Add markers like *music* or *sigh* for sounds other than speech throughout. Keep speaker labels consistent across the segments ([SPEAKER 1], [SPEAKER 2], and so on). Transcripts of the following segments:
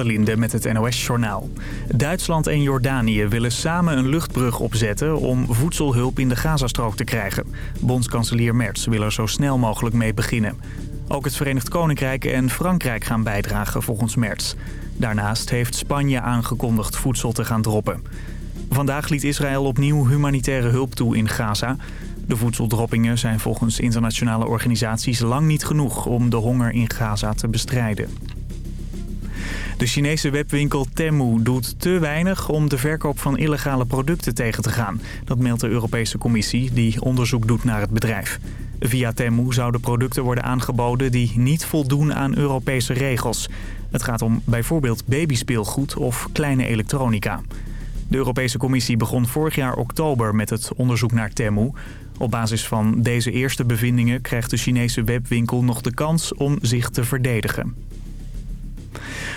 [SPEAKER 1] met het NOS-journaal. Duitsland en Jordanië willen samen een luchtbrug opzetten... om voedselhulp in de Gazastrook te krijgen. Bondskanselier Merz wil er zo snel mogelijk mee beginnen. Ook het Verenigd Koninkrijk en Frankrijk gaan bijdragen volgens Merz. Daarnaast heeft Spanje aangekondigd voedsel te gaan droppen. Vandaag liet Israël opnieuw humanitaire hulp toe in Gaza... De voedseldroppingen zijn volgens internationale organisaties lang niet genoeg om de honger in Gaza te bestrijden. De Chinese webwinkel Temu doet te weinig om de verkoop van illegale producten tegen te gaan. Dat meldt de Europese Commissie die onderzoek doet naar het bedrijf. Via Temu zouden producten worden aangeboden die niet voldoen aan Europese regels. Het gaat om bijvoorbeeld babyspeelgoed of kleine elektronica. De Europese Commissie begon vorig jaar oktober met het onderzoek naar Temu. Op basis van deze eerste bevindingen krijgt de Chinese webwinkel nog de kans om zich te verdedigen.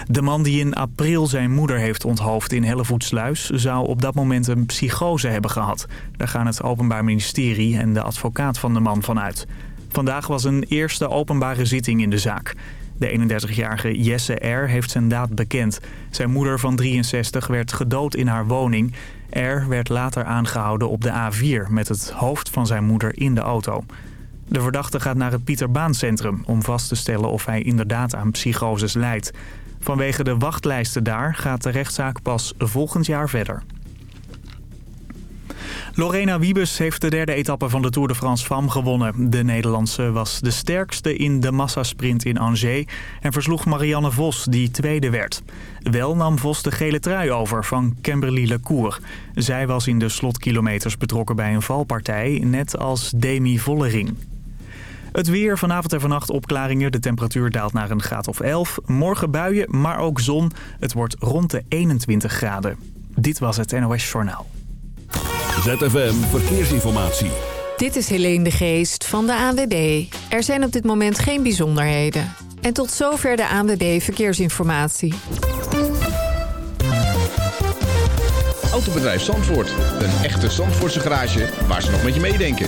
[SPEAKER 1] De man die in april zijn moeder heeft onthoofd in Hellevoetsluis... zou op dat moment een psychose hebben gehad. Daar gaan het Openbaar Ministerie en de advocaat van de man vanuit. Vandaag was een eerste openbare zitting in de zaak. De 31-jarige Jesse R. heeft zijn daad bekend. Zijn moeder van 63 werd gedood in haar woning. R. werd later aangehouden op de A4 met het hoofd van zijn moeder in de auto. De verdachte gaat naar het Pieter Baan Centrum om vast te stellen of hij inderdaad aan psychoses lijdt. Vanwege de wachtlijsten daar gaat de rechtszaak pas volgend jaar verder. Lorena Wiebes heeft de derde etappe van de Tour de France FAM gewonnen. De Nederlandse was de sterkste in de massasprint in Angers... en versloeg Marianne Vos, die tweede werd. Wel nam Vos de gele trui over van Kimberly Lecour. Zij was in de slotkilometers betrokken bij een valpartij, net als Demi Vollering. Het weer, vanavond en vannacht opklaringen. De temperatuur daalt naar een graad of 11. Morgen buien, maar ook zon. Het wordt rond de 21 graden. Dit was het NOS Journaal.
[SPEAKER 2] ZFM Verkeersinformatie.
[SPEAKER 3] Dit is Helene de Geest van de ANWB. Er zijn op dit moment geen bijzonderheden. En tot zover de ANWB Verkeersinformatie.
[SPEAKER 4] Autobedrijf Zandvoort. Een echte Zandvoortse garage waar ze nog met je meedenken.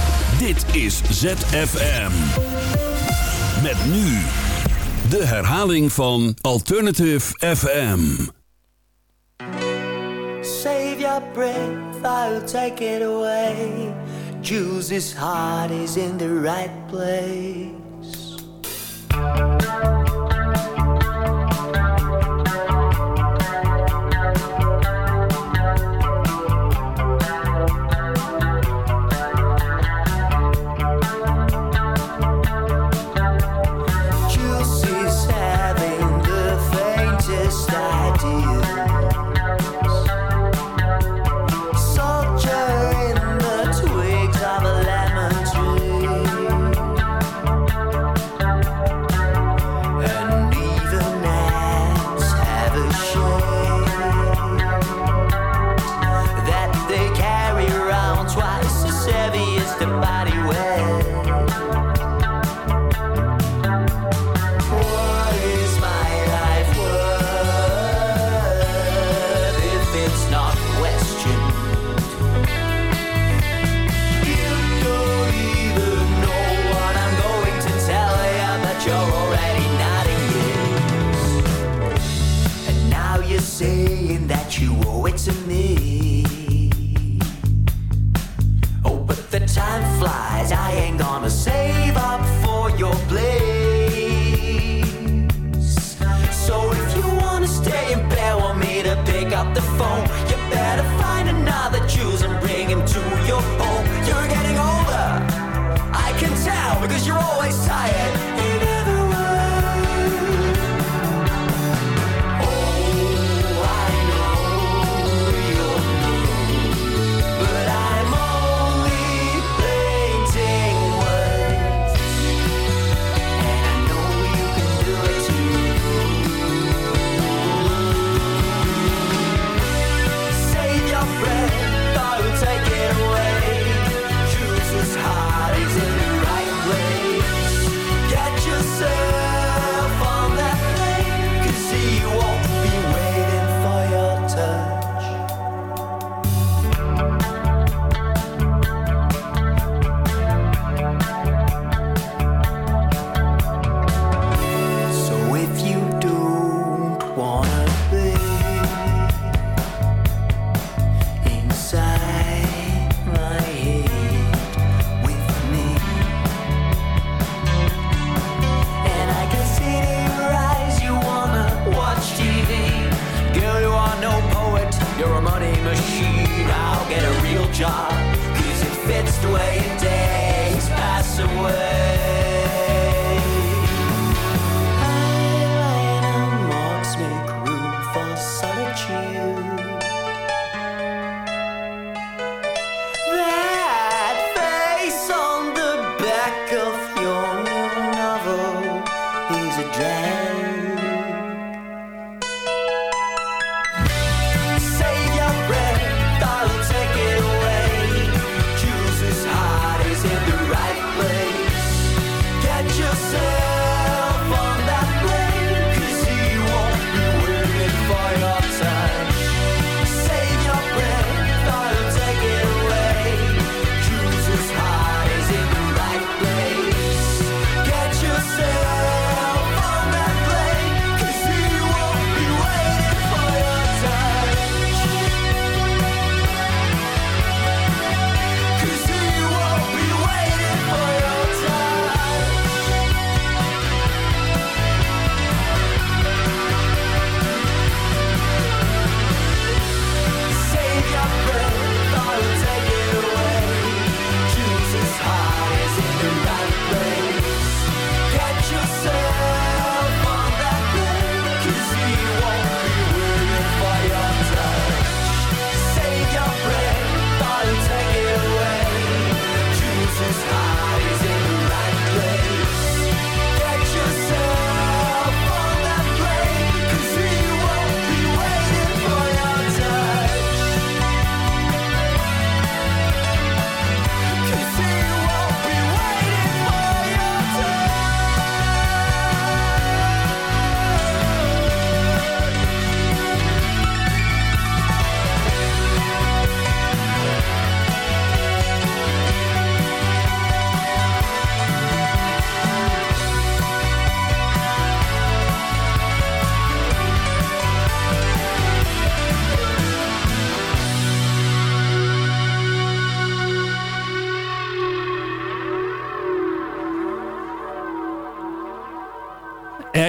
[SPEAKER 2] Dit is ZFM. Met nu de herhaling van Alternative FM.
[SPEAKER 5] Save your breath, I'll take it away. Choose heart is in the right place.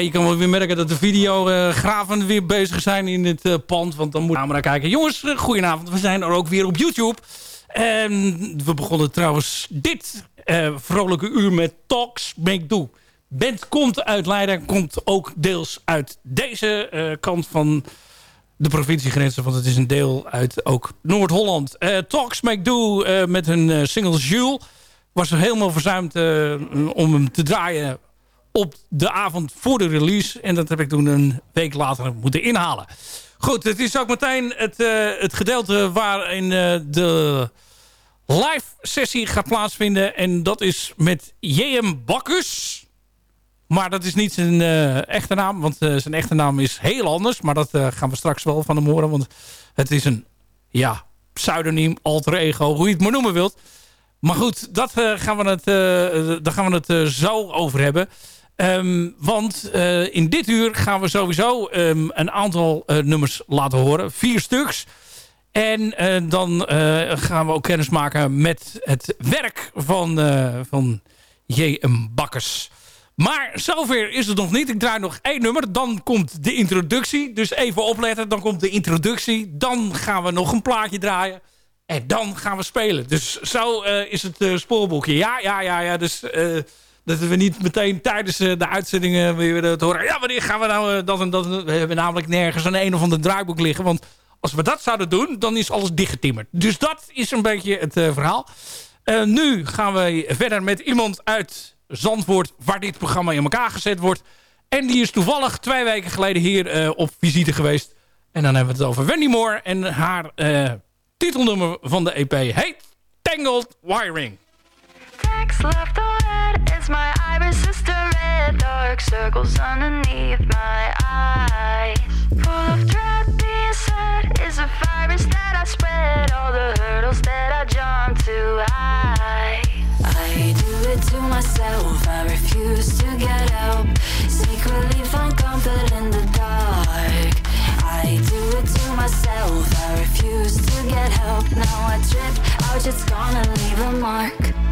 [SPEAKER 6] Je kan wel weer merken dat de videografen weer bezig zijn in het eh, pand. Want dan moet je camera kijken. Jongens, uh, goedenavond. We zijn er ook weer op YouTube. En we begonnen trouwens dit eh, vrolijke uur met Talks Make Do. Band komt uit Leiden. Komt ook deels uit deze eh, kant van de provinciegrenzen. Want het is een deel uit ook Noord-Holland. Eh, Talks Make Do eh, met hun eh, single Jules. Was er helemaal verzuimd eh, om hem te draaien op de avond voor de release. En dat heb ik toen een week later moeten inhalen. Goed, het is ook meteen het, eh, het gedeelte waarin eh, de live sessie gaat plaatsvinden. En dat is met J.M. Bakkus. Maar dat is niet zijn eh, echte naam. Want zijn echte naam is heel anders. Maar dat gaan we straks wel van hem horen. Want het is een ja, pseudoniem, alter ego, hoe je het maar noemen wilt. Maar goed, dat, gaan we het, daar gaan we het zo over hebben. Ehm, want eh, in dit uur gaan we sowieso ehm, een aantal eh, nummers laten horen. Vier stuks. En eh, dan gaan we ook kennis maken met het werk van, van J.M. Bakkers. Maar zover is het nog niet. Ik draai nog één nummer. Dan komt de introductie. Dus even opletten. Dan komt de introductie. Dan gaan we nog een plaatje draaien. En dan gaan we spelen. Dus zo is het spoorboekje. Ja, ja, ja, ja. Dus dat we niet meteen tijdens eh, de uitzendingen weer het horen. Ja, wanneer gaan we nou eh, dat? We hebben namelijk nergens een een of ander draaiboek liggen. Want als we dat zouden doen, dan is alles dichtgetimmerd. Dus dat is een beetje het eh, verhaal. Eh, nu gaan we verder met iemand uit Zandvoort... waar dit programma in elkaar gezet wordt. En die is toevallig twee weken geleden hier eh, op visite geweest. En dan hebben we het over Wendy Moore. En haar eh, titelnummer van de EP heet Tangled Wiring.
[SPEAKER 7] Is my iris sister red dark circles underneath my eyes. Full of dread being said is a virus that I spread. All the hurdles that I jump too high I do it to myself. I refuse to get help. Secretly find comfort in the dark. I do it to myself. I refuse to get help. Now I trip. Out it's gonna leave a mark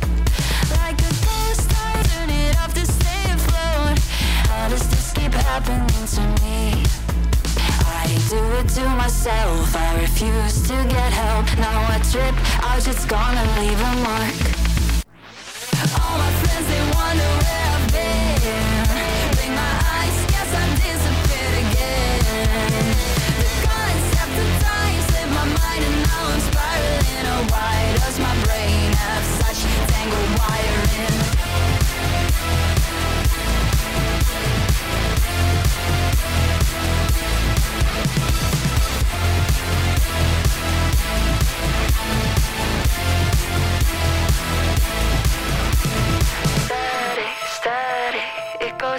[SPEAKER 7] Happening to me I do it to myself, I refuse to get help. Now I trip, I just gonna leave a mark.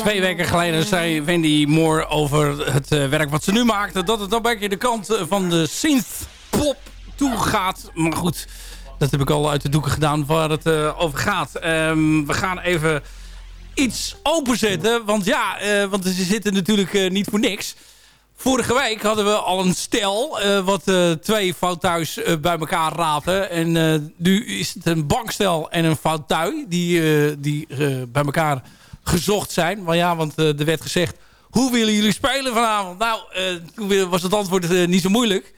[SPEAKER 6] Twee weken geleden zei Wendy Moore over het eh, werk wat ze nu maakte... dat het dan een beetje de kant eh, van de synth-pop toe gaat. Maar goed, dat heb ik al uit de doeken gedaan waar het eh, over gaat. Ehm, we gaan even iets openzetten. Want ja, want ze zitten natuurlijk niet voor niks. Vorige week hadden we al een stel wat twee fouttuis eh, bij elkaar raapte. En nu is het een bankstel en een fouttui die, die bij elkaar gezocht zijn. Maar ja, want eh, er werd gezegd, hoe willen jullie spelen vanavond? Nou, eh, toen was het antwoord eh, niet zo moeilijk.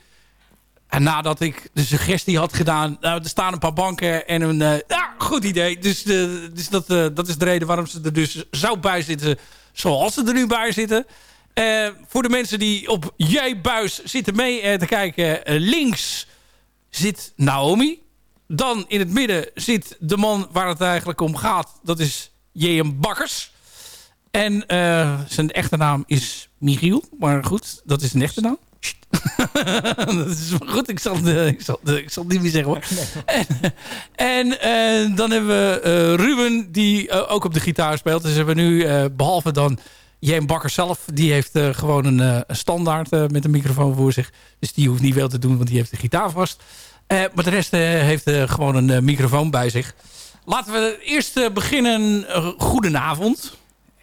[SPEAKER 6] En nadat ik de suggestie had gedaan... Nou, er staan een paar banken en een... ja, goed idee. Dus, dus dat, dat is de reden waarom ze er dus zo bij zitten... zoals ze er nu bij zitten. Voor de mensen die op Jij Buis zitten mee te kijken... links zit Naomi. Dan in het midden zit de man waar het eigenlijk om gaat. Dat is J.M. Bakkers. En eh, zijn echte naam is Michiel. Maar goed, dat is zijn echte naam. *laughs* Dat is maar goed, ik zal, eh, ik, zal, ik zal het niet meer zeggen hoor. En, en eh, dan hebben we Ruben, die ook op de gitaar speelt. Dus we hebben nu, eh, behalve dan Jan Bakker zelf, die heeft gewoon een, een standaard met een microfoon voor zich. Dus die hoeft niet veel te doen, want die heeft de gitaar vast. Maar de rest heeft gewoon een microfoon bij zich. Laten we eerst eh, beginnen. Uh, goedenavond.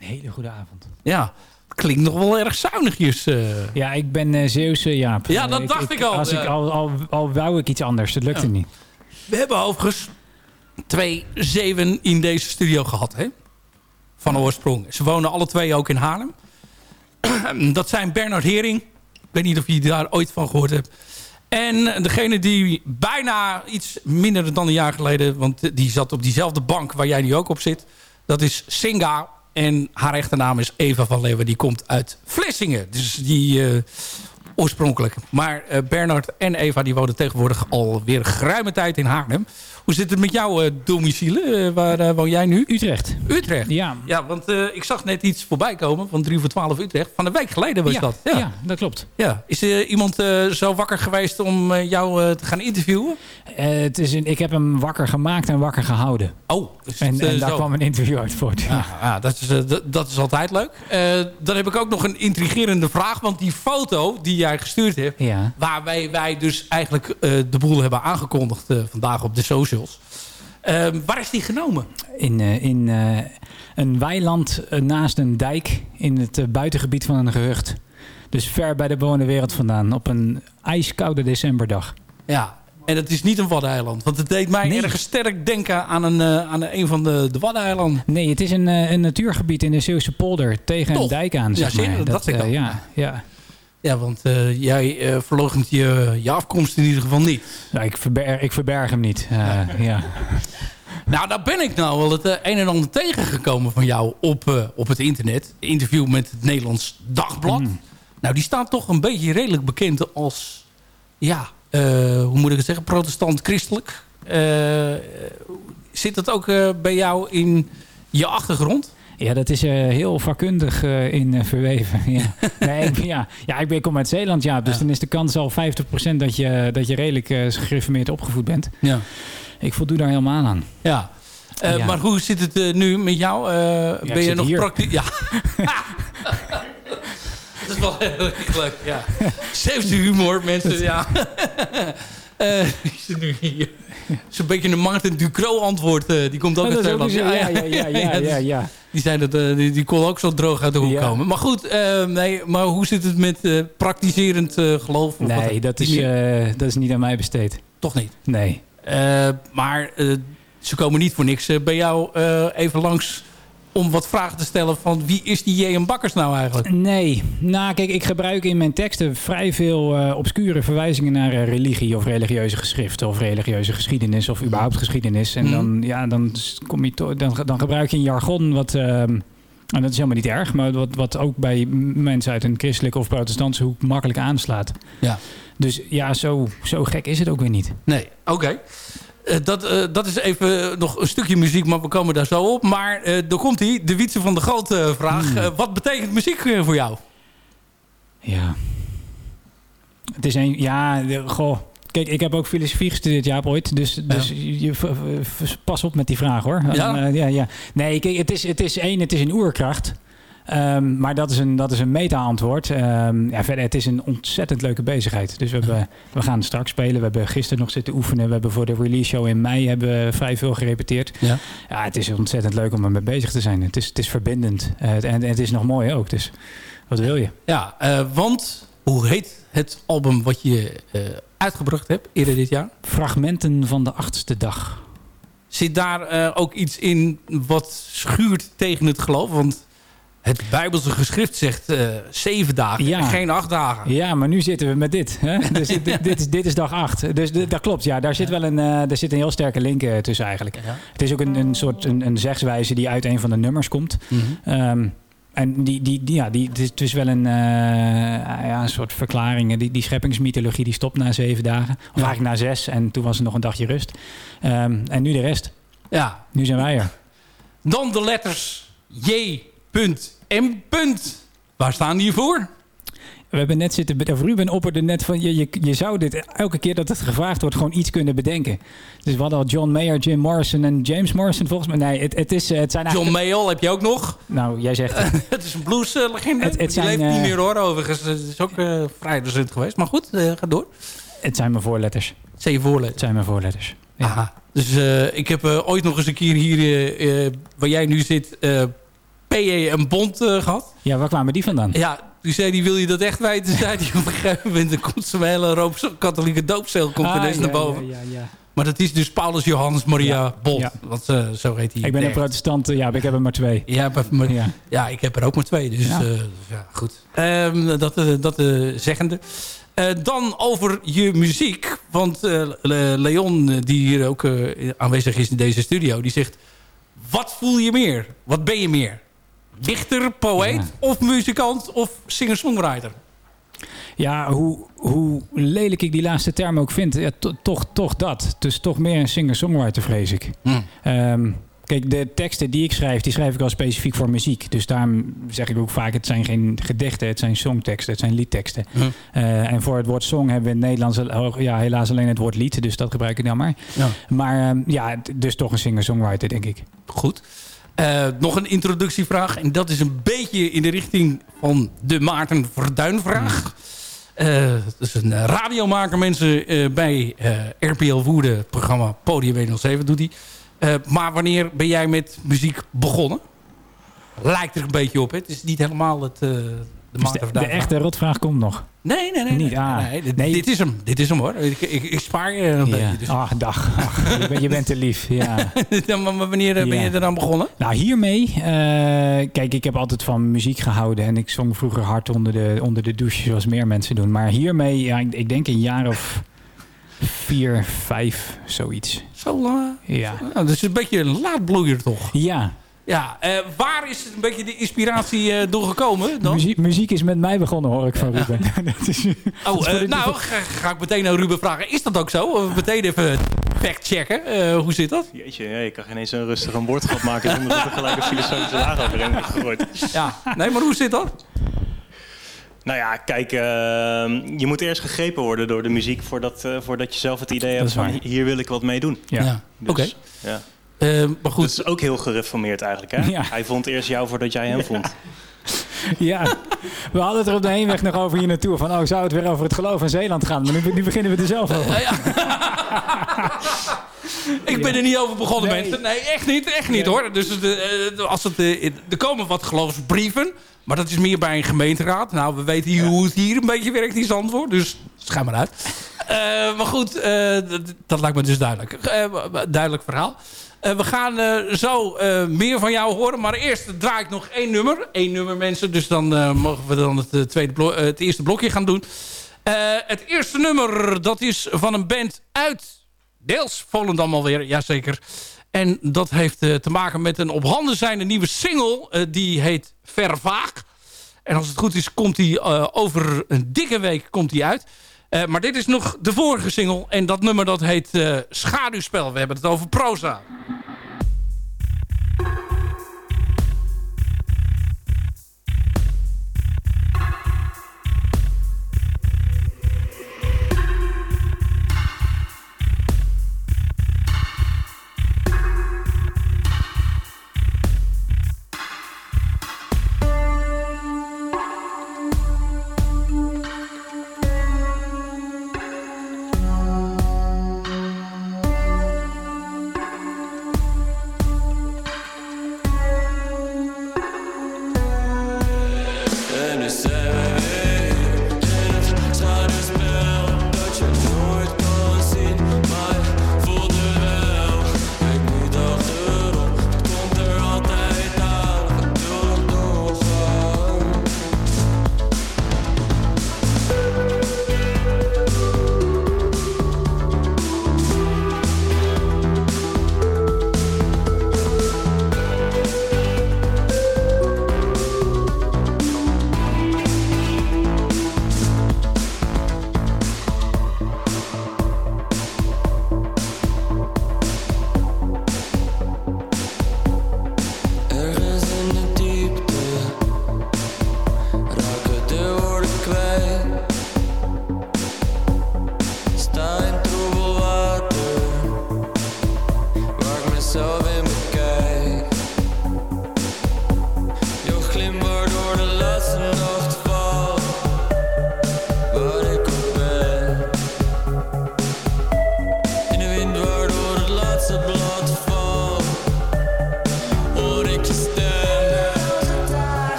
[SPEAKER 8] Een hele goede avond.
[SPEAKER 6] Ja, klinkt nog wel erg zuinigjes. eh.
[SPEAKER 8] Ja, ik ben eh Zeeuwse Jaap.
[SPEAKER 6] Ja,
[SPEAKER 8] Eh,
[SPEAKER 6] dat dacht ik al,
[SPEAKER 8] Als ik al, al, al wou ik iets anders, dat lukte
[SPEAKER 6] Ja.
[SPEAKER 8] niet.
[SPEAKER 6] We hebben overigens twee zeven in deze studio gehad. Hè? Van oorsprong. Ze wonen alle twee ook in Haarlem. *clears throat* Dat zijn Bernard Hering. Ik weet niet of je daar ooit van gehoord hebt. En degene die bijna iets minder dan een jaar geleden... want die zat op diezelfde bank waar jij nu ook op zit... dat is Singa. En haar echte naam is Eva van Leeuwen. Die komt uit Vlissingen. Dus die... eh, oorspronkelijk. Maar eh, Bernard en Eva die wonen tegenwoordig alweer geruime tijd in Haarlem. Hoe zit het met jouw eh, domicilie? Eh, waar eh, woon jij nu?
[SPEAKER 8] Utrecht.
[SPEAKER 6] Utrecht.
[SPEAKER 8] Ja,
[SPEAKER 6] Ja, want ik zag net iets voorbij komen van 3 voor 12 Utrecht. Van een week geleden was
[SPEAKER 8] ja,
[SPEAKER 6] dat.
[SPEAKER 8] ja. dat klopt.
[SPEAKER 6] Ja. Is er iemand zo wakker geweest om jou te gaan interviewen?
[SPEAKER 8] Het is een, ik heb hem wakker gemaakt en wakker gehouden.
[SPEAKER 6] Oh, is
[SPEAKER 8] En,
[SPEAKER 6] het,
[SPEAKER 8] en daar kwam een interview uit voort.
[SPEAKER 6] Ja, ja, dat, is, dat, is altijd leuk. Dan heb ik ook nog een intrigerende vraag. Want die foto die jij gestuurd hebt...
[SPEAKER 8] Ja.
[SPEAKER 6] waarbij wij dus eigenlijk de boel hebben aangekondigd vandaag op de socials. Eh, waar is die genomen?
[SPEAKER 8] In, eh, in eh, een weiland eh, naast een dijk in het buitengebied van een gehucht. Dus ver bij de bewoonde wereld vandaan. Op een ijskoude decemberdag.
[SPEAKER 6] Ja, en het is niet een Waddeneiland. Want het deed mij
[SPEAKER 8] Nee.
[SPEAKER 6] erg sterk denken aan een, aan een van de, de Waddeneilanden.
[SPEAKER 8] Nee, het is een, een natuurgebied in de Zeeuwse polder tegen
[SPEAKER 6] Toch?
[SPEAKER 8] een dijk aan.
[SPEAKER 6] Ja,
[SPEAKER 8] Zeg maar.
[SPEAKER 6] dat al.
[SPEAKER 8] ja, ja.
[SPEAKER 6] Ja, want eh, jij eh verloochent je, je afkomst in ieder geval niet.
[SPEAKER 8] Ja, ik, verberg, ik verberg hem niet. Eh, *laughs* ja.
[SPEAKER 6] Nou, daar ben ik nou wel het een en ander tegengekomen van jou op, op het internet. Interview met het Nederlands Dagblad.
[SPEAKER 8] Mm.
[SPEAKER 6] Nou, die staat toch een beetje redelijk bekend als... Ja, hoe moet ik het zeggen? Protestant-christelijk. Zit dat ook bij jou in je achtergrond?
[SPEAKER 8] Ja, dat is eh, heel vakkundig eh, in eh, verweven. *laughs* ja. Nee, ik, ja. ja, ik, ben, ik kom uit Zeeland, ja. Dus
[SPEAKER 6] Ja.
[SPEAKER 8] dan is de kans al 50% dat je, dat je redelijk gereformeerd opgevoed bent.
[SPEAKER 6] Ja.
[SPEAKER 8] Ik voldoe daar helemaal aan.
[SPEAKER 6] Ja.
[SPEAKER 8] Ja.
[SPEAKER 6] Maar hoe zit het nu met jou? Ben je nog praktisch... Ja. *laughs* *laughs* dat is wel heel leuk, ja. Zeeuwse humor, mensen, ja. Ik zit nu hier. Is een beetje een Martin Ducro antwoord. eh, die komt ook
[SPEAKER 8] Oh,
[SPEAKER 6] uit Zeeland.
[SPEAKER 8] zo, ja, ja, ja, *laughs* ja, ja, ja.
[SPEAKER 6] Die, zijn dat, eh, die, die kon ook zo droog uit de hoek komen. Maar goed, eh, nee, maar hoe zit het met praktiserend geloof?
[SPEAKER 8] Nee, dat is, dat is niet aan mij besteed.
[SPEAKER 6] Toch niet.
[SPEAKER 8] Nee.
[SPEAKER 6] Maar ze komen niet voor niks bij jou even langs om wat vragen te stellen van wie is die J.M. Bakkers nou eigenlijk?
[SPEAKER 8] Nee. Nou, kijk, ik gebruik in mijn teksten vrij veel eh, obscure verwijzingen naar eh, religie of religieuze geschriften of religieuze geschiedenis of überhaupt geschiedenis. En
[SPEAKER 6] Mhm.
[SPEAKER 8] dan, ja, dan, kom je dan, dan gebruik je een jargon wat. ehm, en dat is helemaal niet erg, maar wat, wat ook bij mensen uit een christelijke of protestantse hoek makkelijk aanslaat.
[SPEAKER 6] Ja.
[SPEAKER 8] Dus ja, zo, zo gek is het ook weer niet.
[SPEAKER 6] Nee, oké. Dat, eh, dat is even nog een stukje muziek, maar we komen daar zo op. Maar eh daar komt hij, de Wietse van de Grote vraag. Eh, wat betekent muziek eh, voor jou?
[SPEAKER 8] Ja. Het is een. Ja, goh. Kijk, ik heb ook filosofie gestudeerd, Jaap, ooit. Dus, dus je, pas op met die vraag, hoor.
[SPEAKER 6] Ja?
[SPEAKER 8] Eh, ja, ja. Nee, kijk, het is, het is één, het is een oerkracht. Ehm, maar dat is een, dat is een meta-antwoord. Ehm, ja, verder, het is een ontzettend leuke bezigheid. Dus we, hebben, we gaan straks spelen. We hebben gisteren nog zitten oefenen. We hebben voor de release show in mei hebben we vrij veel gerepeteerd.
[SPEAKER 6] Ja.
[SPEAKER 8] Ja, het is ontzettend leuk om ermee bezig te zijn. Het is, het is verbindend. Eh, en, en het is nog mooi ook. Dus wat wil je?
[SPEAKER 6] Ja, eh, want hoe heet het album wat je eh, uitgebracht hebt eerder dit jaar?
[SPEAKER 8] Fragmenten van de achtste dag.
[SPEAKER 6] Zit daar ook iets in wat schuurt tegen het geloof? Want het Bijbelse geschrift zegt eh, zeven dagen,
[SPEAKER 8] Ja.
[SPEAKER 6] en geen acht dagen.
[SPEAKER 8] Ja, maar nu zitten we met dit. Hè? *laughs* Dus dit, dit, is, dit is dag acht. Dus dat klopt. Ja, daar zit wel een, eh, daar zit een heel sterke link eh, tussen eigenlijk.
[SPEAKER 6] Ja.
[SPEAKER 8] Het is ook een, een soort een, een zegswijze die uit een van de nummers komt.
[SPEAKER 6] Mhm.
[SPEAKER 8] Ehm, en die, die, die, ja, die, het is- is wel een, ja, een soort verklaring. Die, die scheppingsmythologie die stopt na zeven dagen. Of
[SPEAKER 6] Ja.
[SPEAKER 8] eigenlijk na zes. En toen was er nog een dagje rust. Ehm, en nu de rest.
[SPEAKER 6] ja,
[SPEAKER 8] Nu zijn wij er.
[SPEAKER 6] dan de letters J.M. Waar staan die voor?
[SPEAKER 8] We hebben net zitten, of Ruben opperde net van, je, je, je zou dit elke keer dat het gevraagd wordt gewoon iets kunnen bedenken. Dus we hadden al John Mayer, Jim Morrison en James Morrison volgens mij. Nee, het, het, is, eh, het zijn
[SPEAKER 6] John
[SPEAKER 8] eigenlijk...
[SPEAKER 6] Mayall heb je ook nog.
[SPEAKER 8] Nou, jij zegt het. *laughs*
[SPEAKER 6] het is een blueslegende.
[SPEAKER 8] Het- het
[SPEAKER 6] Die
[SPEAKER 8] zijn,
[SPEAKER 6] leeft niet
[SPEAKER 8] eh,
[SPEAKER 6] meer hoor, overigens. Het is ook eh, vrij recent geweest. Maar goed, eh, ga door.
[SPEAKER 8] het zijn mijn voorletters.
[SPEAKER 6] Zet je voorlezen.
[SPEAKER 8] Het zijn mijn voorletters. Ja.
[SPEAKER 6] Aha. Dus eh, ik heb eh, ooit nog eens een keer hier, eh, eh, waar jij nu zit, eh PE en Bond eh, gehad.
[SPEAKER 8] ja, waar kwamen die vandaan?
[SPEAKER 6] Ja, die zei die wil je dat echt weten? Zei die *laughs* op een gegeven moment, er komt zo'n hele Rooms-Katholieke doopcel komt
[SPEAKER 8] Ah, ja,
[SPEAKER 6] naar boven.
[SPEAKER 8] ja, ja, ja.
[SPEAKER 6] Maar dat is dus Paulus Johannes Maria
[SPEAKER 8] Ja. Ja.
[SPEAKER 6] Want eh, zo heet hij.
[SPEAKER 8] Ik ben een protestant, eh, ja, ik heb er maar twee.
[SPEAKER 6] Ja, maar,
[SPEAKER 8] Ja.
[SPEAKER 6] ja, ik heb er ook maar twee. Dus
[SPEAKER 8] Ja.
[SPEAKER 6] goed. Ehm, dat dat zeggende. Dan over je muziek. Want Le- Leon, die hier ook aanwezig is in deze studio... die zegt, wat voel je meer? Wat ben je meer? Dichter, poëet
[SPEAKER 8] Ja.
[SPEAKER 6] of muzikant of singer-songwriter?
[SPEAKER 8] Ja, hoe, hoe lelijk ik die laatste term ook vind, ja, to- toch, toch dat. Dus toch meer een singer-songwriter, vrees ik.
[SPEAKER 6] Hm.
[SPEAKER 8] Ehm, kijk, de teksten die ik schrijf, die schrijf ik al specifiek voor muziek. Dus daarom zeg ik ook vaak, het zijn geen gedichten, het zijn songteksten, het zijn liedteksten.
[SPEAKER 6] Hm.
[SPEAKER 8] Eh, en voor het woord song hebben we in het Nederlands al- ja, helaas alleen het woord lied, dus dat gebruik ik dan maar.
[SPEAKER 6] Ja.
[SPEAKER 8] Maar ehm, ja, dus toch een singer-songwriter, denk ik.
[SPEAKER 6] Goed. Eh, nog een introductievraag. En dat is een beetje in de richting van de Maarten Verduinvraag. Eh dat is een radiomaker, mensen, eh, bij RPL Woerden, programma Podium 107 doet hij. Maar wanneer ben jij met muziek begonnen? Lijkt er een beetje op, hè? Het is niet helemaal het, de
[SPEAKER 8] Dus de, echte rotvraag komt nog.
[SPEAKER 6] Nee, nee, nee.
[SPEAKER 8] Niet,
[SPEAKER 6] nee,
[SPEAKER 8] ah.
[SPEAKER 6] nee, dit,
[SPEAKER 8] Nee.
[SPEAKER 6] dit is hem. Dit is hem, hoor. Ik, ik, ik spaar je een
[SPEAKER 8] Ja.
[SPEAKER 6] beetje. Dus.
[SPEAKER 8] Ah, dag. Ach, je, bent, je bent te lief, ja. *laughs*
[SPEAKER 6] Maar wanneer eh, ben je er aan begonnen?
[SPEAKER 8] Nou, hiermee... eh, kijk, ik heb altijd van muziek gehouden. En ik zong vroeger hard onder de, onder de douche, zoals meer mensen doen. Maar hiermee, ja, ik, ik denk een jaar of vier, vijf, zoiets.
[SPEAKER 6] Zo lang.
[SPEAKER 8] Ja.
[SPEAKER 6] Nou, dat is een beetje een laadbloeier toch?
[SPEAKER 8] Ja,
[SPEAKER 6] Ja, eh, waar is een beetje de inspiratie eh doorgekomen dan?
[SPEAKER 8] muziek, muziek is met mij begonnen, hoor ik van Ruben. *laughs* dat is,
[SPEAKER 6] Oh, eh, nou, ga, ga ik meteen aan Ruben vragen. Is dat ook zo? Of meteen even factchecken. Eh, hoe zit dat?
[SPEAKER 9] Jeetje, ja, je kan geen eens een rustig een woordgrap maken zonder dat er gelijk een filosofische laag overheen wordt gegooid.
[SPEAKER 6] Ja, nee, maar hoe zit dat?
[SPEAKER 9] Nou ja, kijk, eh, je moet eerst gegrepen worden door de muziek voordat, eh, voordat je zelf het idee hebt van hier wil ik wat mee doen.
[SPEAKER 8] Ja.
[SPEAKER 9] Dus,
[SPEAKER 6] Oké.
[SPEAKER 9] Ja.
[SPEAKER 6] Eh, maar
[SPEAKER 9] Dat
[SPEAKER 6] goed,
[SPEAKER 9] is ook heel gereformeerd eigenlijk. Hè?
[SPEAKER 8] Ja.
[SPEAKER 9] Hij vond eerst jou voordat jij hem vond. *laughs*
[SPEAKER 8] Ja, we hadden het er op de heenweg nog over hier naartoe. Van, oh, zou het weer over het geloof in Zeeland gaan? Maar nu, nu beginnen we er zelf over.
[SPEAKER 6] ik ben er niet over begonnen,
[SPEAKER 8] Nee.
[SPEAKER 6] mensen. Nee, echt niet, echt niet
[SPEAKER 8] Nee.
[SPEAKER 6] hoor. Dus de, eh, als het, eh, er komen wat geloofsbrieven, maar dat is meer bij een gemeenteraad. Nou, we weten hier hoe het hier een beetje werkt in Zandvoort, dus schijn maar uit. *laughs* Eh, maar goed, eh, dat, dat lijkt me dus duidelijk. Duidelijk verhaal. Eh, we gaan eh, zo eh, meer van jou horen. Maar eerst draai ik nog één nummer. Eén nummer, mensen. Dus dan mogen we dan het, tweede het eerste blokje gaan doen. Het eerste nummer, dat is van een band uit deels Volendam alweer. Jazeker. En dat heeft te maken met een op handen zijnde nieuwe single. die heet Vervaak. En als het goed is, komt die over een dikke week komt die uit. Eh, maar dit is nog de vorige single. En dat nummer dat heet eh, Schaduwspel. We hebben het over proza.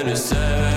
[SPEAKER 6] understand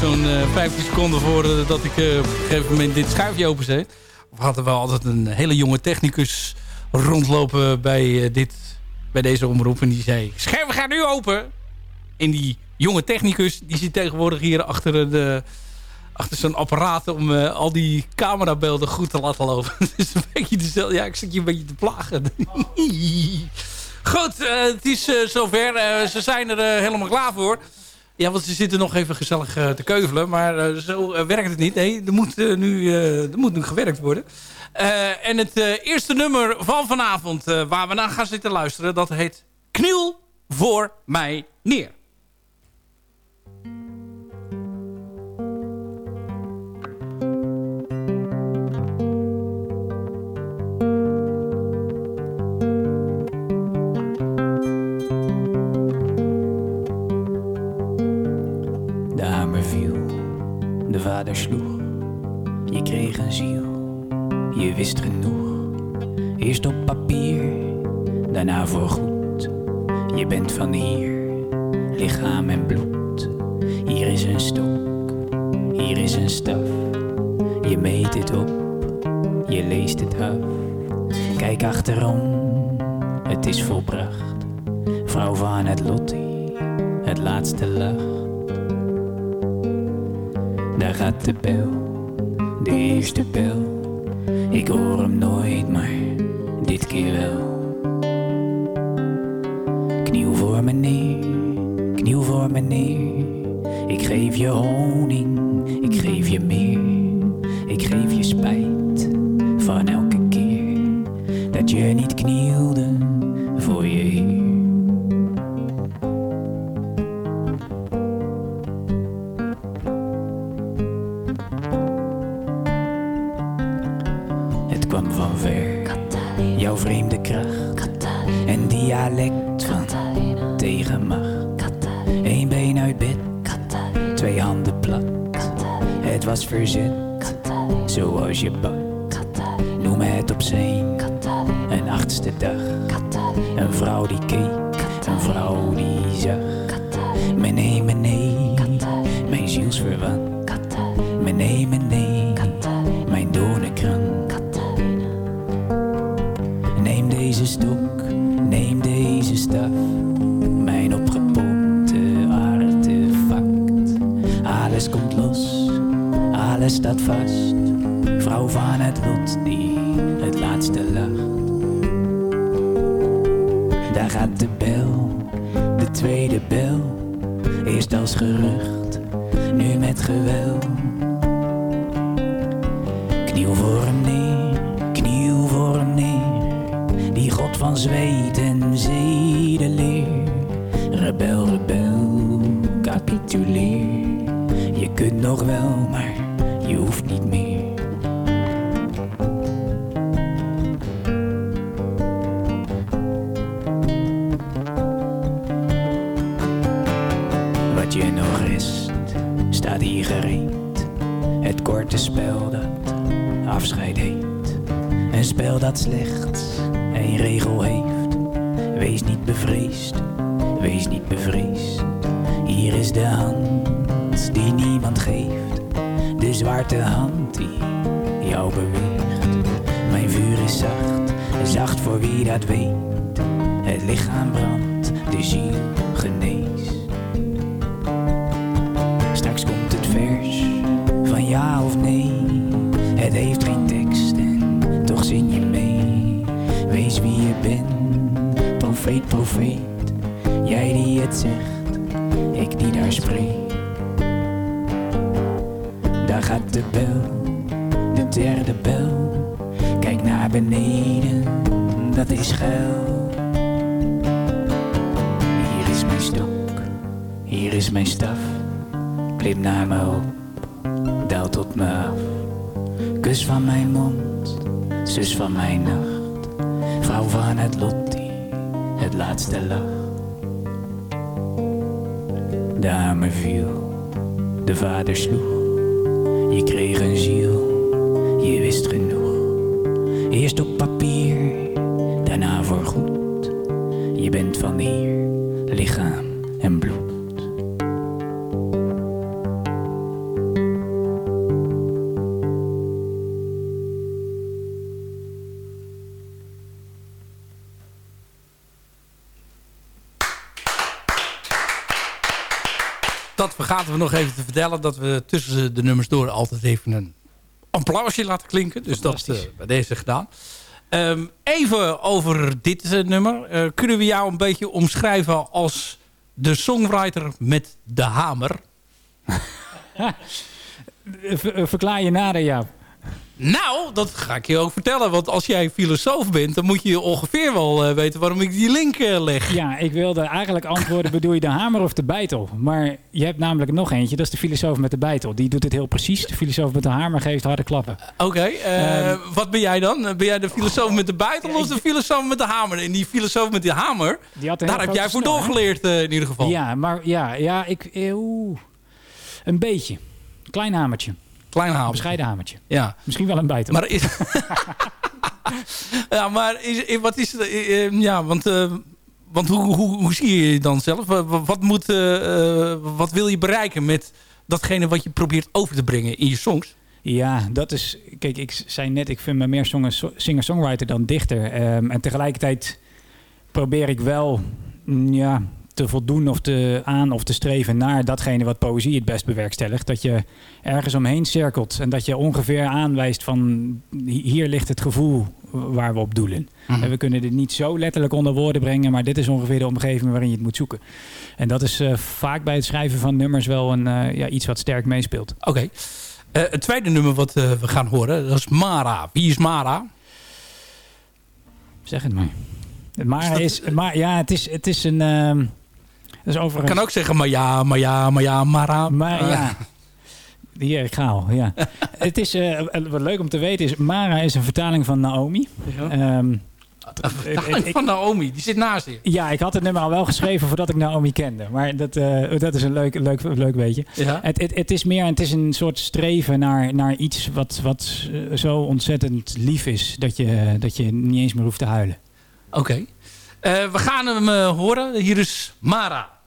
[SPEAKER 6] zo'n eh, 15 seconden voor eh, ik eh, op een gegeven moment dit schuifje openzet. We hadden wel altijd een hele jonge technicus rondlopen bij, eh, dit, bij deze omroep. En die zei, scherven gaan nu open. En die jonge technicus die zit tegenwoordig hier achter, de, achter zo'n apparaat... om eh, al die camerabeelden goed te laten lopen. *laughs* dus een beetje dezelfde. Ja, ik zit je een beetje te plagen. *laughs* Goed, eh, het is eh, zover. Eh, ze zijn er eh, helemaal klaar voor. Ja, want ze zitten nog even gezellig eh, te keuvelen. Maar eh, zo eh, werkt het niet. Nee, er moet, nu, er moet nu gewerkt worden. En het eerste nummer van vanavond waar we naar gaan zitten luisteren... dat heet Kniel voor mij neer.
[SPEAKER 10] Je kreeg een ziel, je wist genoeg. Eerst op papier, daarna voor goed. Je bent van hier, lichaam en bloed. Hier is een stok, hier is een staf. Je meet het op, je leest het af. Kijk achterom, het is volbracht. Vrouw van het lottie, het laatste lach. Daar gaat de bel, de eerste bel. Ik hoor hem nooit, maar dit keer wel. Kniel voor me neer, kniel voor me neer. Ik geef je honing, ik geef je meer. Ik geef je spijt van elke keer dat je niet knielde jouw vreemde kracht en dialect van tegenmacht. Eén been uit bed, twee handen plat. Het was verzet, zoals je bak. Noem het op zijn, een achtste dag. Een vrouw die keek, een vrouw die zag. Meneer, meneer, mijn zielsverwant. Meneer, meneer, staat vast. Vrouw van het lot die het laatste lacht. Daar gaat de bel, de tweede bel. Eerst als gerucht, nu met geweld. Kniel voor hem neer, kniel voor hem neer. Die god van zweet en zedeleer. Rebel, rebel, capituleer. Je kunt nog wel, maar Het spel dat afscheid heet. Een spel dat slechts één regel heeft. Wees niet bevreesd, wees niet bevreesd. Hier is de hand die niemand geeft. De zwarte hand die jou beweegt. Mijn vuur is zacht, zacht voor wie dat weet. Het lichaam brandt, de ziel me op, daal tot me af. Kus van mijn mond, zus van mijn nacht. Vrouw van het lot die het laatste lach. De hamer viel, de vader sloeg. Je kreeg een ziel, je wist genoeg. Eerst op papier, daarna voor goed. Je bent van hier,
[SPEAKER 6] we nog even te vertellen. Dat we tussen de nummers door altijd even een applausje laten klinken. Dus dat is bij deze gedaan. Ehm, even over dit eh, nummer. Eh, kunnen we jou een beetje omschrijven als de songwriter met de hamer? *laughs*
[SPEAKER 8] Ver- verklaar je nader, ja.
[SPEAKER 6] Nou, dat ga ik je ook vertellen. Want als jij filosoof bent, dan moet je ongeveer wel eh, weten waarom ik die link eh, leg.
[SPEAKER 8] Ja, ik wilde eigenlijk antwoorden, bedoel je de hamer of de bijtel? Maar je hebt namelijk nog eentje, dat is de filosoof met de bijtel. Die doet het heel precies. De filosoof met de hamer geeft harde klappen.
[SPEAKER 6] Oké, eh,
[SPEAKER 8] Ehm,
[SPEAKER 6] wat ben jij dan? Ben jij de filosoof met de buiten of de filosoof met de hamer? En die filosoof met die hamer,
[SPEAKER 8] Die had een
[SPEAKER 6] daar heb jij voor
[SPEAKER 8] snor,
[SPEAKER 6] doorgeleerd in ieder geval.
[SPEAKER 8] Ja, maar ja, ja ik... Oeh, een beetje. Klein hamertje.
[SPEAKER 6] Klein hamer.
[SPEAKER 8] Bescheiden hamertje.
[SPEAKER 6] Ja.
[SPEAKER 8] Misschien wel een bijtel.
[SPEAKER 6] Maar is... *laughs* ja, maar is, wat is... eh, eh, ja, want... eh, want hoe, hoe, hoe zie je je dan zelf? Wat, moet, wat wil je bereiken met datgene wat je probeert over te brengen in je songs?
[SPEAKER 8] Ja, dat is... Kijk, ik zei net, ik vind me meer singer-songwriter dan dichter. Ehm, en tegelijkertijd probeer ik wel mm, ja, te voldoen of te aan of te streven naar datgene wat poëzie het best bewerkstelligt. Dat je ergens omheen cirkelt en dat je ongeveer aanwijst van hi- hier ligt het gevoel waar we op doelen.
[SPEAKER 6] Mhm.
[SPEAKER 8] En we kunnen dit niet zo letterlijk onder woorden brengen, maar dit is ongeveer de omgeving waarin je het moet zoeken. En dat is eh, vaak bij het schrijven van nummers wel een, eh, ja, iets wat sterk meespeelt.
[SPEAKER 6] Oké. Eh, het tweede nummer wat we gaan horen, dat is Mara. Wie is Mara?
[SPEAKER 8] Zeg het maar. Mara is, maar ja, het is, het is een. Dat is
[SPEAKER 6] Ik kan ook zeggen, maar ja, maar ja, maar ja, Mara.
[SPEAKER 8] Maar
[SPEAKER 6] Eh,
[SPEAKER 8] ja. Hier, ik ga al. Ja. het is eh, wat leuk om te weten is, Mara is een vertaling van Naomi.
[SPEAKER 6] Ja.
[SPEAKER 8] Ehm,
[SPEAKER 6] vertaling van Naomi, die zit naast je.
[SPEAKER 8] ja, ik had het nummer al wel geschreven voordat ik Naomi kende. Maar dat, eh, dat is een leuk, leuk, leuk beetje.
[SPEAKER 6] Ja.
[SPEAKER 8] Het, het, het is meer het is een soort streven naar, naar iets wat, wat eh, zo ontzettend lief is dat je, dat je niet eens meer hoeft te huilen.
[SPEAKER 6] Oké. Eh, we gaan hem eh, horen. Hier is Mara.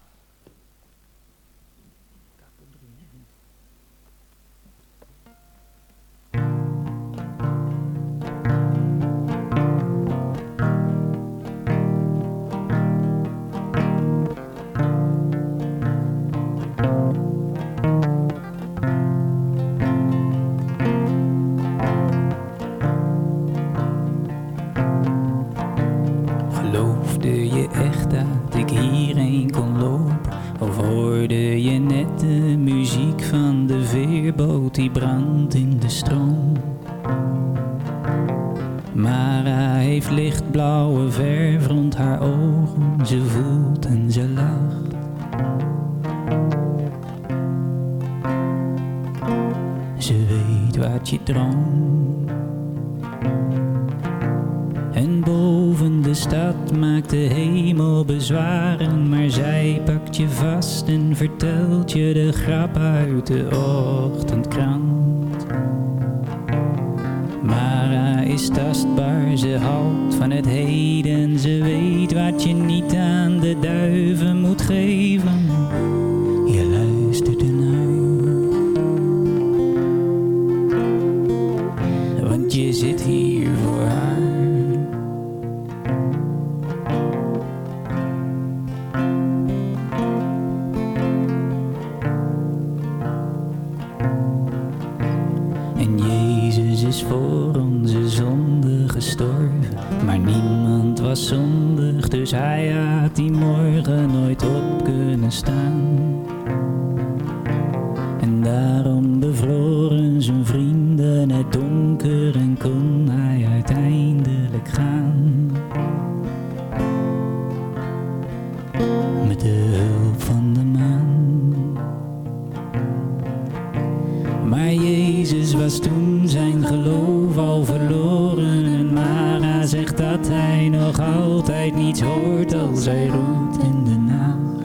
[SPEAKER 10] Hij nog altijd niets hoort als hij roept in de nacht.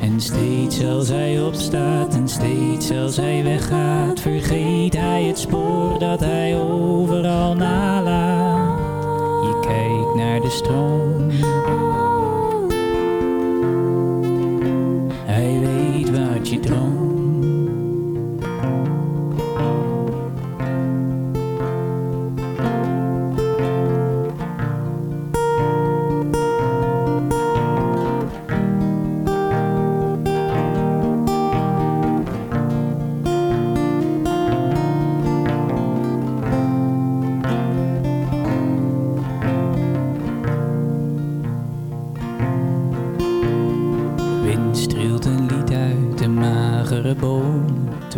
[SPEAKER 10] En steeds als hij opstaat en steeds als hij weggaat, vergeet hij het spoor dat hij overal nalaat. Je kijkt naar de stroom. Hij weet wat je droomt.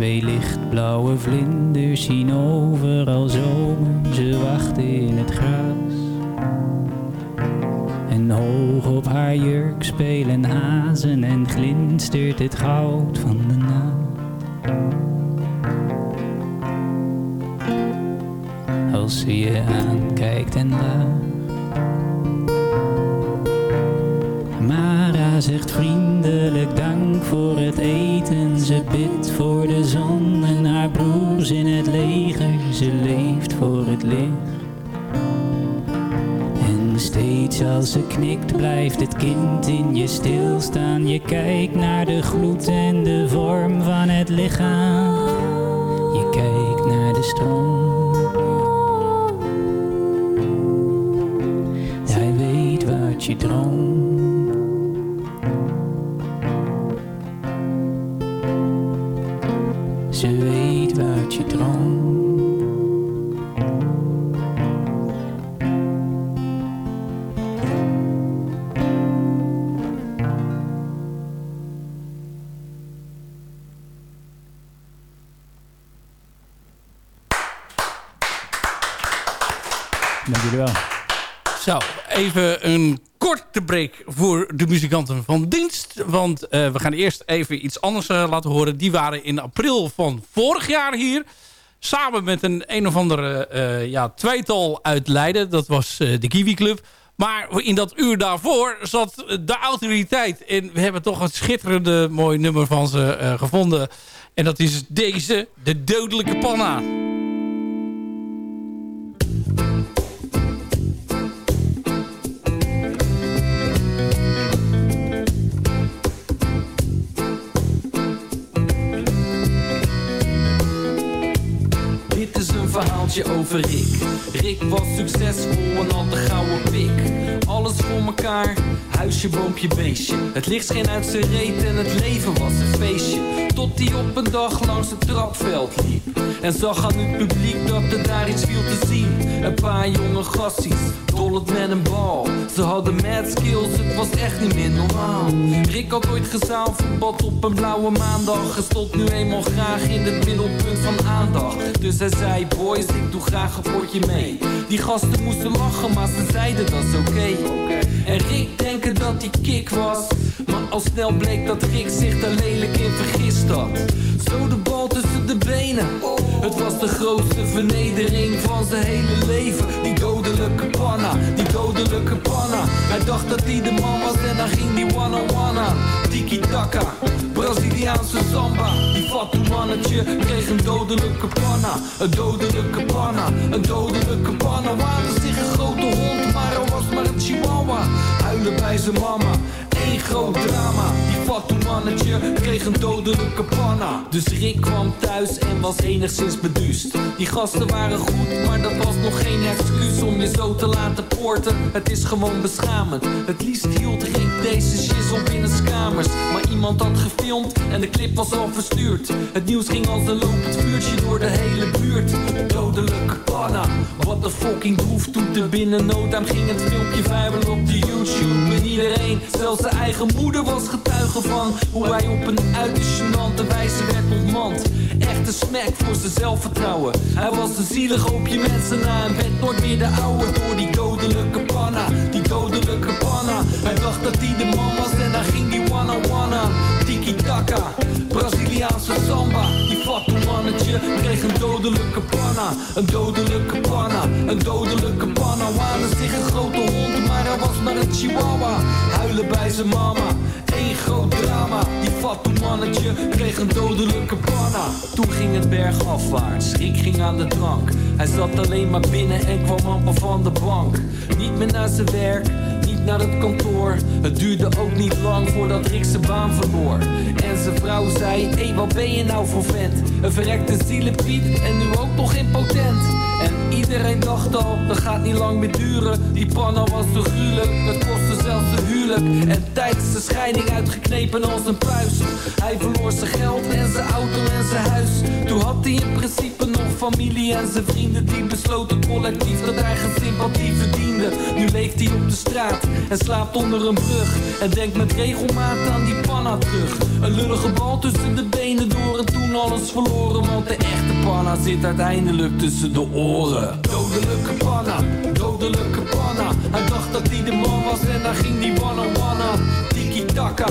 [SPEAKER 10] Twee lichtblauwe vlinders zien overal zomer. Ze wachten in het gras. En hoog op haar jurk spelen hazen en glinstert het goud knikt blijft het kind in je stilstaan. Je kijkt naar de gloed en de vorm van het lichaam. Je kijkt naar de stroom. Hij weet wat je droomt. Ze weet wat je droomt.
[SPEAKER 6] Zo, even een korte break voor de muzikanten van dienst. Want eh, we gaan eerst even iets anders eh, laten horen. Die waren in april van vorig jaar hier. Samen met een een of andere eh, ja, tweetal uit Leiden. Dat was de Kiwi Club. Maar in dat uur daarvoor zat de autoriteit. En we hebben toch een schitterende mooi nummer van ze gevonden. En dat is deze, de dodelijke panna.
[SPEAKER 11] Verhaaltje over Rick. Rick was succesvol en had de gouden pik. Alles voor elkaar, huisje, boompje, beestje. Het licht scheen uit zijn reet en het leven was een feestje. Tot hij op een dag langs het trapveld liep. En zag aan het publiek dat er daar iets viel te zien. Een paar jonge gassies, dollend met een bal. Ze hadden mad skills, het was echt niet meer normaal. Rick had ooit gezaalverbod op een blauwe maandag. En stond nu eenmaal graag in het middelpunt van aandacht. Dus hij zei, boys, ik doe graag een potje mee. Die gasten moesten lachen, maar ze zeiden dat is oké. En Rick denken dat hij kick was. Maar al snel bleek dat Rick zich daar lelijk in vergist had. Zo de bal tussen de benen. Het was de grootste vernedering van zijn hele leven. Die dodelijke panna, die dodelijke panna. Hij dacht dat hij de man was en dan ging die one-on-one aan. Tiki taka, Braziliaanse samba. Die fatu mannetje kreeg een dodelijke panna. Een dodelijke panna, een dodelijke panna. Waande zich een grote hond, maar hij was maar een chihuahua. Huilen bij zijn mama. Eén groot drama, die fatu mannetje kreeg een dodelijke panna. Dus Rick kwam thuis en was enigszins beduust. Die gasten waren goed, maar dat was nog geen excuus om je zo te laten poorten. Het is gewoon beschamend. Het liefst hield Rick deze shizzle binnen kamers. Maar iemand had gefilmd en de clip was al verstuurd. Het nieuws ging als een lopend vuurtje door de hele buurt. Dodelijke panna, wat een fucking droeftoeter. Binnen no time ging het filmpje viral op de YouTube. En iedereen, zelfs zijn eigen moeder was getuige van Hoe hij op een uiterst gênante wijze werd ontmand Echte smack voor zijn zelfvertrouwen Hij was een zielig hoopje mensen na En werd nooit meer de oude door die dodelijke panna Die dodelijke panna Hij dacht dat hij de man was en dan ging die one-on-one aan Tiki taka, Braziliaanse samba. Die fatu mannetje kreeg een dodelijke panna. Een dodelijke panna, een dodelijke panna Waande zich een grote hond, maar hij was maar een chihuahua. Huilen bij zijn mama, één groot drama Die fatu mannetje kreeg een dodelijke panna Toen ging het bergafwaarts, Rick ging aan de drank Hij zat alleen maar binnen en kwam amper van de bank Niet meer naar zijn werk niet naar het kantoor. Het duurde ook niet lang voordat Rick zijn baan verloor. En zijn vrouw zei, hé wat ben je nou voor vent? Een verrekte zielenpiet en nu ook nog impotent. En iedereen dacht al, dat gaat niet lang meer duren. Die panna was te gruwelijk, het kostte zelfs de huwelijk. En tijdens de scheiding uitgeknepen als een puis. Hij verloor zijn geld en zijn auto en zijn huis. Toen had hij in principe nog familie en zijn vrienden. Die besloten collectief dat hij geen sympathie verdiende. Nu leeft hij op de straat en slaapt onder een brug. En denkt met regelmaat aan die panna terug. Een lullige bal tussen de benen door en toen alles verloren. Want de echte panna zit uiteindelijk tussen de oren. Dodelijke panna, dodelijke panna. Hij dacht dat hij de man was en daar ging die wanna Tiki-taka,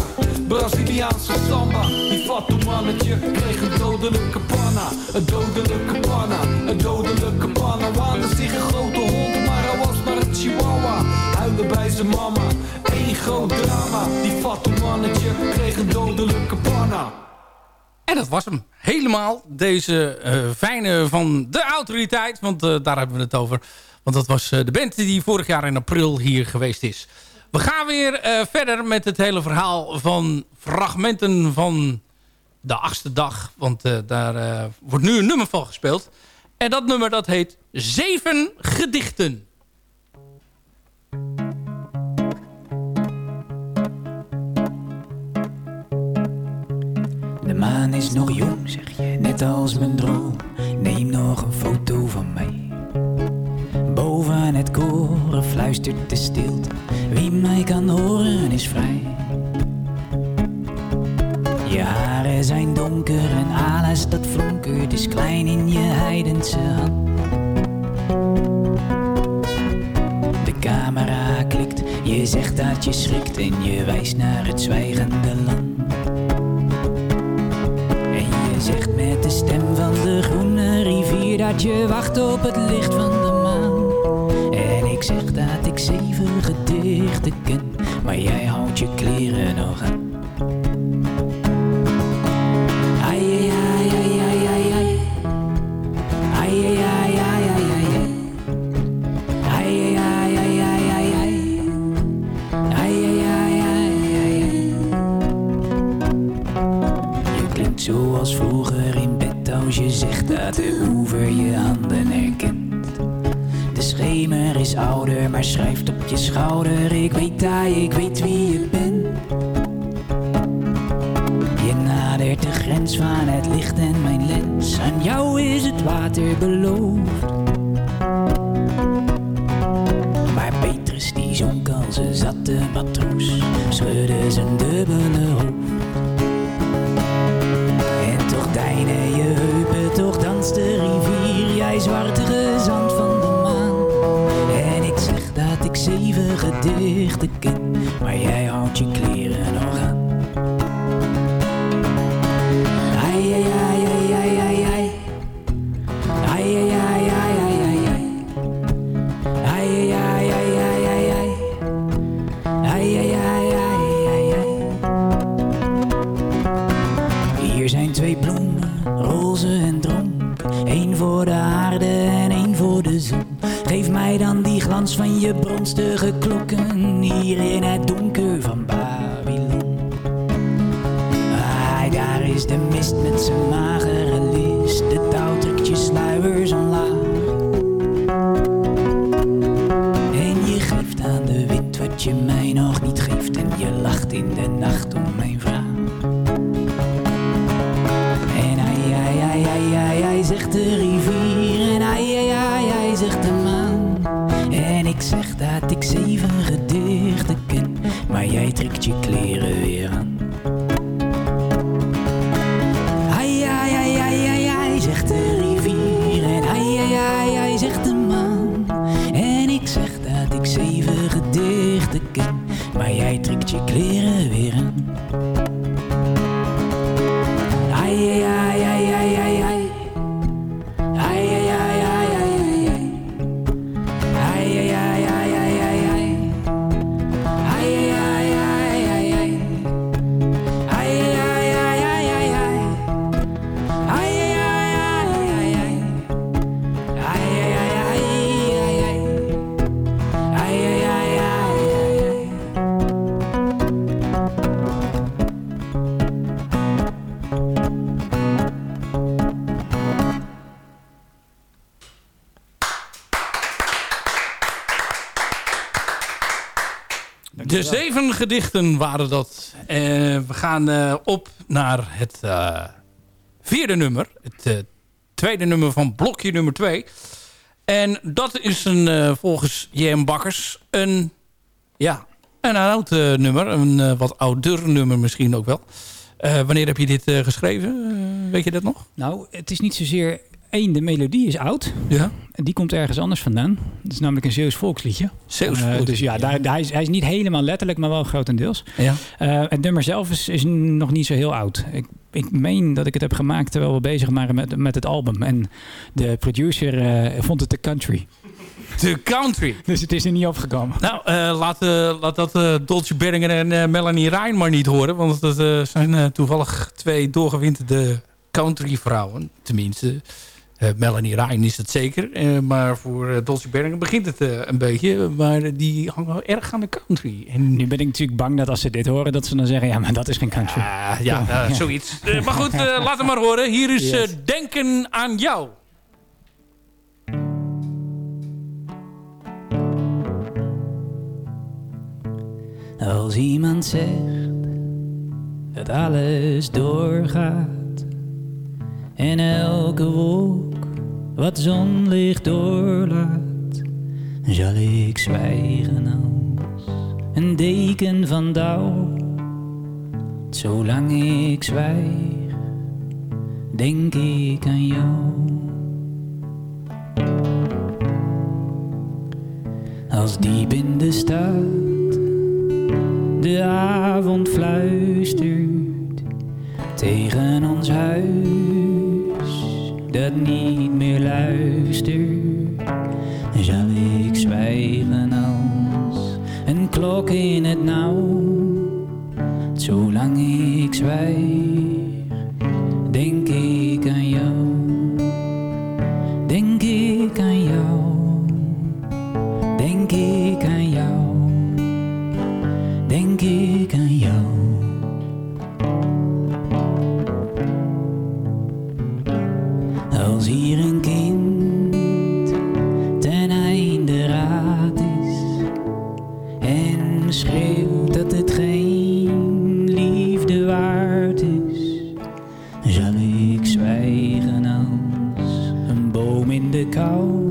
[SPEAKER 11] Braziliaanse samba. Die fatu mannetje kreeg een dodelijke panna. Een dodelijke panna, een dodelijke panna. Waande zich een grote hond, maar hij was maar een chihuahua. Huilde bij zijn mama, één groot drama. Die fatu mannetje kreeg een dodelijke panna.
[SPEAKER 6] En dat was hem. Helemaal deze eh, fijne van de autoriteit. Want eh, daar hebben we het over. Want dat was eh, de band die vorig jaar in april hier geweest is. We gaan weer eh, verder met het hele verhaal van fragmenten van de achtste dag. Want eh, daar eh, wordt nu een nummer van gespeeld. En dat nummer dat heet Zeven Gedichten.
[SPEAKER 10] De maan is nog jong, zeg je, net als mijn droom. Neem nog een foto van mij. Boven het koren fluistert de stilte. Wie mij kan horen is vrij. Je haren zijn donker en alles dat flonkert is klein in je heidense hand. De camera klikt, je zegt dat je schrikt en je wijst naar het zwijgende land. En je zegt met de stem van de groene rivier dat je wacht op het licht van de ik zeg dat ik zeven gedichten ken, maar jij houdt je kleren nog aan. Schrijft op je schouder. Ik weet dat, ik weet wie je bent. Je nadert de grens van het licht en mijn lens. Aan jou is het water beloofd. Gedichten ken, maar jij houdt je zegt de gedichten
[SPEAKER 6] waren dat. Eh, we gaan eh, op naar het eh, vierde nummer. Het tweede nummer van blokje nummer twee. En dat is een, volgens J.M. Bakkers een, ja, een oud nummer. Een wat ouder nummer misschien ook wel. Wanneer heb je dit geschreven? Weet je dat nog?
[SPEAKER 8] Nou, het is niet zozeer één, de melodie is oud.
[SPEAKER 6] Ja.
[SPEAKER 8] En die komt ergens anders vandaan. Het is namelijk een Zeeuws volksliedje.
[SPEAKER 6] Zeeuws
[SPEAKER 8] Eh, dus ja, daar, daar is, hij is niet helemaal letterlijk, maar wel grotendeels.
[SPEAKER 6] Ja.
[SPEAKER 8] Eh, het nummer zelf is, is nog niet zo heel oud. Ik, ik meen dat ik het heb gemaakt terwijl we bezig waren met, met het album. En de producer eh, vond het te country.
[SPEAKER 6] De country.
[SPEAKER 8] Dus het is er niet opgekomen.
[SPEAKER 6] Nou, laat, eh, laat dat eh Dolce Berlinger en Melanie Rijn maar niet horen. Want dat zijn toevallig twee doorgewinterde country vrouwen. Tenminste, Melanie Rijn is het zeker. Eh, maar voor eh, Dolce Berlinger begint het eh, een beetje. Maar eh, die hangen wel erg aan de country. En
[SPEAKER 8] Nu ben ik natuurlijk bang dat als ze dit horen, dat ze dan zeggen, ja, maar dat is geen country.
[SPEAKER 6] Ah, ja, eh, zoiets. *laughs* Eh, maar goed, eh, laat hem maar horen. Hier is eh,
[SPEAKER 8] Yes.
[SPEAKER 6] Denken aan jou.
[SPEAKER 10] Als iemand zegt dat alles doorgaat en elke wolk wat zonlicht doorlaat, zal ik zwijgen als een deken van dauw. Zolang ik zwijg, denk ik aan jou. Als diep in de stad de avond fluistert tegen ons huis dat niet meer luistert, zal ik zwijgen als een klok in het nauw. Zolang ik zwijg, denk ik aan jou, denk ik aan jou, denk ik aan jou. Denk ik zal ik zwijgen als een boom in de kou.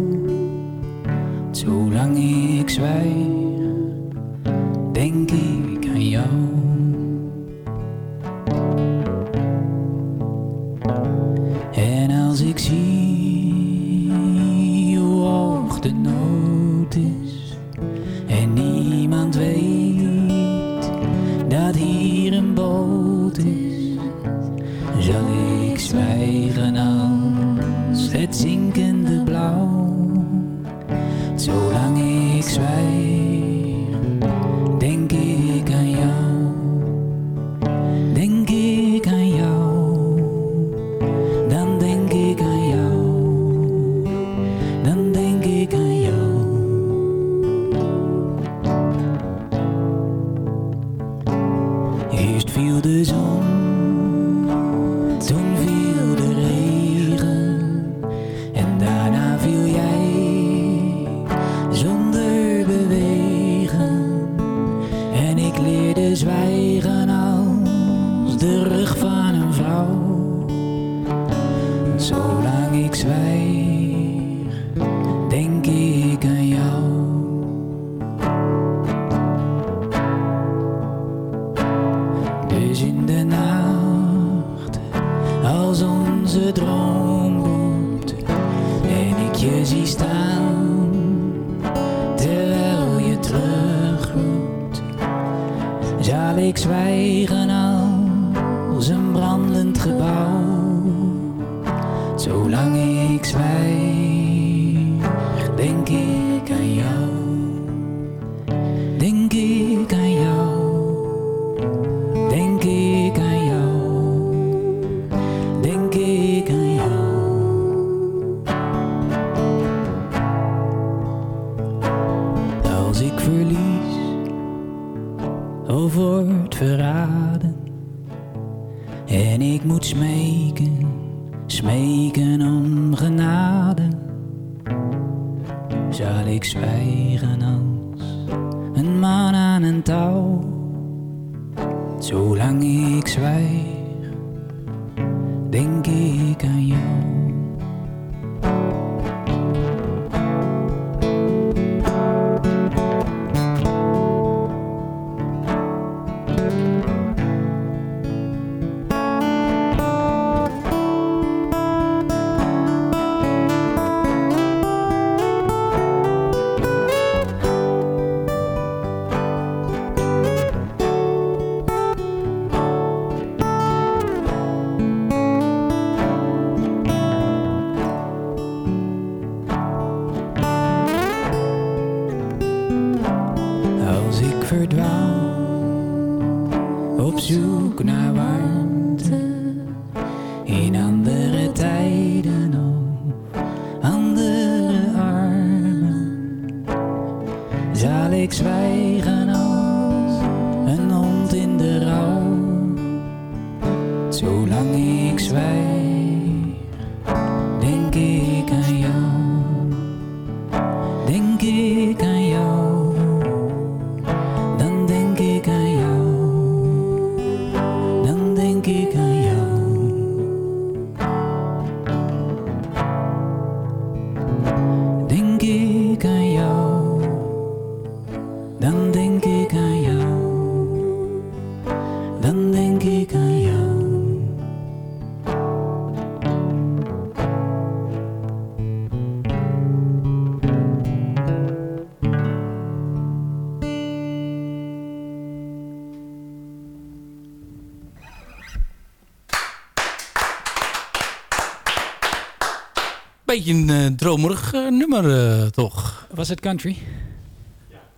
[SPEAKER 6] Beetje een eh, dromerig eh, nummer, eh, toch?
[SPEAKER 8] Was het country?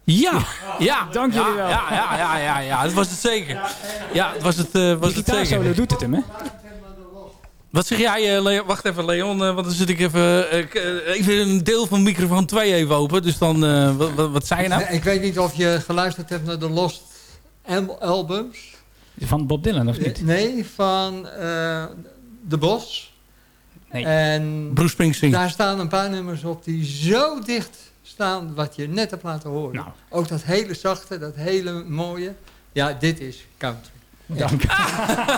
[SPEAKER 6] Ja, ja.
[SPEAKER 8] Dank jullie wel.
[SPEAKER 6] Ja, ja, ja, ja, ja, dat was het zeker. Ja, dat was het, was het zeker.
[SPEAKER 8] doet het hem, hè?
[SPEAKER 6] Wat zeg jij, eh, Leon? Wacht even, Leon, want dan zit ik even, ik, even een deel van microfoon 2 even open. Dus dan, eh, wat, wat, zei je nou?
[SPEAKER 12] Nee, ik weet niet of je geluisterd hebt naar de Lost Al- Albums.
[SPEAKER 8] Van Bob Dylan, of niet?
[SPEAKER 12] Nee, van eh De Bos.
[SPEAKER 8] Nee.
[SPEAKER 12] En
[SPEAKER 6] Bruce Springsteen.
[SPEAKER 12] daar staan een paar nummers op die zo dicht staan wat je net hebt laten horen.
[SPEAKER 8] Nou.
[SPEAKER 12] Ook dat hele zachte, dat hele mooie. Ja, dit is country.
[SPEAKER 8] Dank.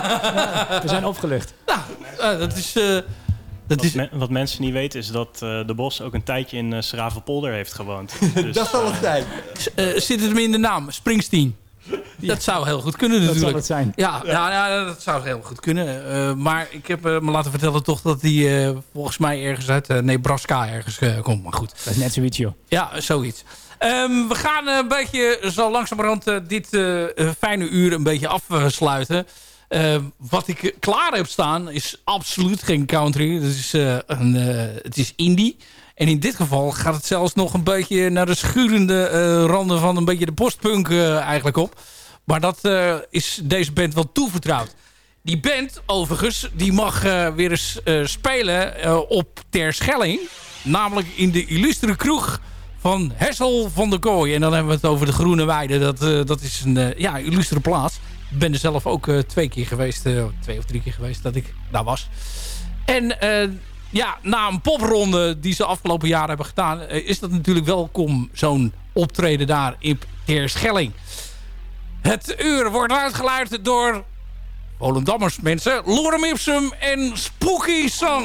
[SPEAKER 8] *laughs* We zijn opgelucht.
[SPEAKER 6] Nou, eh, dat is... eh, dat
[SPEAKER 9] Wat,
[SPEAKER 6] is
[SPEAKER 9] me- wat mensen niet weten is dat eh, De Bos ook een tijdje in uh, Schravenpolder heeft gewoond. *laughs* Dus,
[SPEAKER 12] dat zal het zijn.
[SPEAKER 6] eh, zit het hem in de naam? Springsteen. Dat zou heel goed kunnen
[SPEAKER 8] Dat zal
[SPEAKER 6] natuurlijk.
[SPEAKER 8] het zijn.
[SPEAKER 6] Ja, ja. ja, dat zou heel goed kunnen. Eh, maar ik heb eh, me laten vertellen toch dat hij eh, volgens mij ergens uit Nebraska ergens komt. Maar goed.
[SPEAKER 8] Dat is net zoiets, joh.
[SPEAKER 6] Ja, zoiets. Ehm, we gaan een beetje zo langzamerhand dit fijne uur een beetje afsluiten. Ehm, wat ik klaar heb staan is absoluut geen country. Het is, eh, een, eh, het is indie. En in dit geval gaat het zelfs nog een beetje naar de schurende eh, randen van een beetje de postpunk eh, eigenlijk op. Maar dat eh, is deze band wel toevertrouwd. Die band, overigens, die mag weer eens spelen op Terschelling. Namelijk in de illustere kroeg van Hessel van der Kooi. En dan hebben we het over de Groene Weide. Dat, dat is een ja, illustere plaats. Ik ben er zelf ook twee keer geweest. twee of drie keer geweest dat ik daar was. En ja, na een popronde die ze afgelopen jaren hebben gedaan... eh, is dat natuurlijk welkom, zo'n optreden daar in Terschelling. Het uur wordt uitgeluid door Volendammers mensen. Lorem Ipsum en Spooky Song.